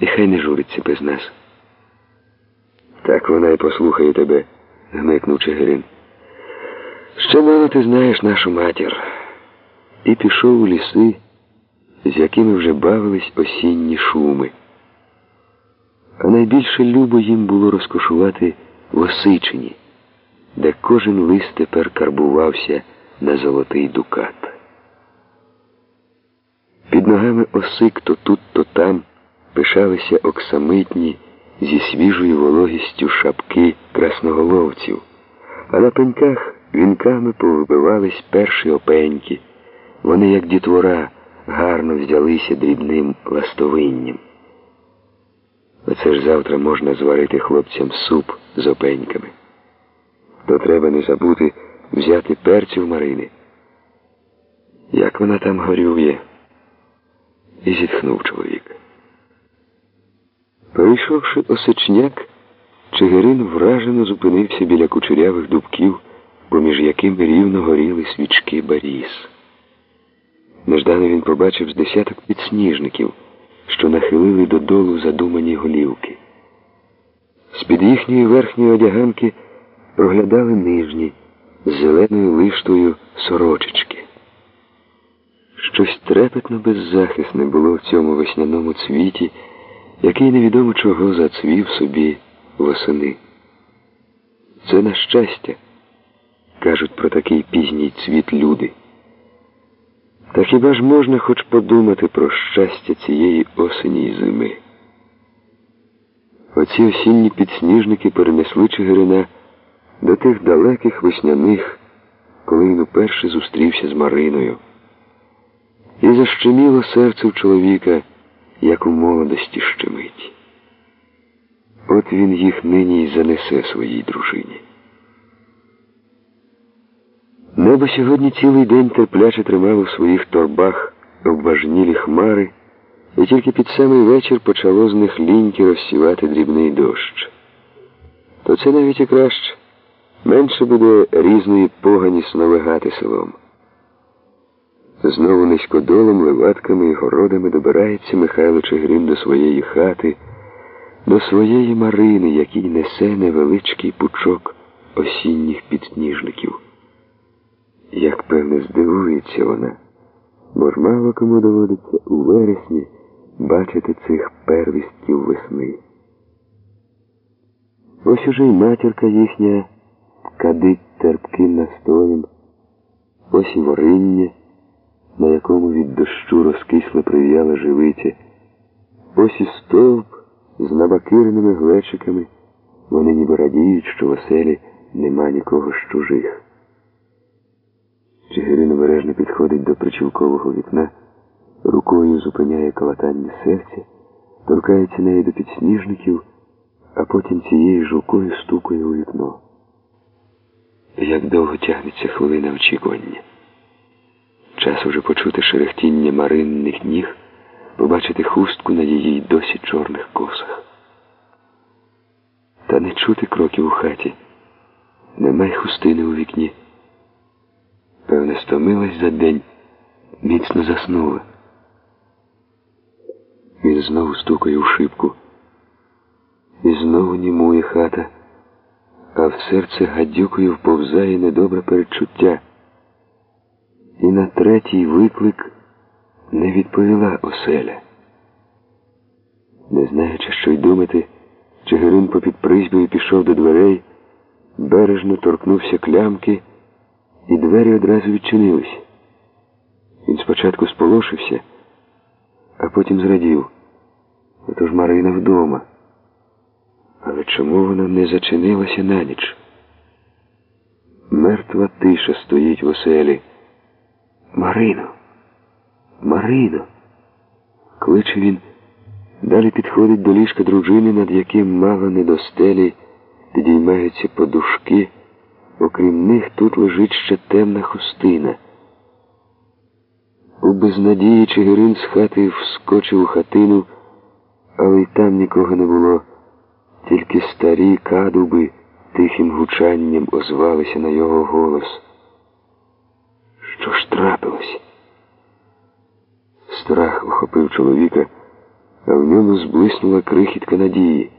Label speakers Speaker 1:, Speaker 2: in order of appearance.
Speaker 1: І хай не журиться без нас. Так вона й послухає тебе, гмикнув Чигирин. Ще мало ти знаєш нашу матір. І пішов у ліси, з якими вже бавились осінні шуми. А найбільше любо їм було розкошувати в Осичині, де кожен лист тепер карбувався на золотий дукат. Під ногами осик то тут, то там пишалися оксамитні зі свіжою вологістю шапки красноголовців, а на пеньках вінками повибивались перші опеньки. Вони, як дітвора, гарно взялися дрібним ластовинням. Оце ж завтра можна зварити хлопцям суп з опеньками. То треба не забути взяти перцю в Марини. Як вона там горює? І зітхнув чоловік. Пройшовши осечняк, Чигирин вражено зупинився біля кучерявих дубків, поміж якими рівно горіли свічки баріс. Неждано він побачив з десяток підсніжників, що нахилили додолу задумані голівки. З-під їхньої верхньої одяганки проглядали нижні з зеленою лиштою сорочечки. Щось трепетно беззахисне було в цьому весняному цвіті, який невідомо чого зацвів собі восени. Це на щастя, кажуть про такий пізній цвіт люди. Та хіба ж можна хоч подумати про щастя цієї осені й зими? Оці осінні підсніжники перенесли Чигирина до тих далеких весняних, коли він уперше зустрівся з Мариною. І защеміло серце в чоловіка, як у молодості щемить. От він їх нині й занесе своїй дружині. Небо сьогодні цілий день терпляче тримало в своїх торбах обважнілі хмари, і тільки під самий вечір почало з них ліньки розсівати дрібний дощ. То це навіть і краще. Менше буде різної погані сновигати селом. Знову низькодолом, леватками і городами добирається Михайло Чигирин до своєї хати, до своєї Марини, який несе невеличкий пучок осінніх підсніжників. Як певне, здивується вона, бо ж мало кому доводиться у вересні бачити цих первістків весни. Ось уже й матірка їхня кадить терпким настоєм, ось і вориння, на якому від дощу розкисло прив'яла живиця, ось і стовп з набакиреними глечиками, вони ніби радіють, що в оселі нема нікого з чужих. Чигирин обережно підходить до причілкового вікна, рукою зупиняє калатання серця, торкається неї до підсніжників, а потім цією ж рукою стукає у вікно. Як довго тягнеться хвилина очікування. Час уже почути шерехтіння маринних ніг, побачити хустку на її досі чорних косах. Та не чути кроків у хаті, немає хустини у вікні. Певне, стомилась за день, міцно заснула. Він знову стукає у шибку. І знову німує хата, а в серце гадюкою вповзає недобре передчуття. І на третій виклик не відповіла оселя. Не знаючи, що й думати, Чигирин попід призьбою пішов до дверей, бережно торкнувся клямки і двері одразу відчинились. Він спочатку сполошився, а потім зрадів. Отож Марина вдома. Але чому вона не зачинилася на ніч? Мертва тиша стоїть в оселі. Марино, Марино. Кличе він, далі підходить до ліжка дружини, над яким мало не до стелі підіймаються подушки. Окрім них тут лежить ще темна хустина. У безнадії Чигирин з хати вскочив у хатину, але й там нікого не було, тільки старі кадуби тихим гучанням озвалися на його голос. Що ж трапилось? Страх охопив чоловіка, а в ньому зблиснула крихітка надії.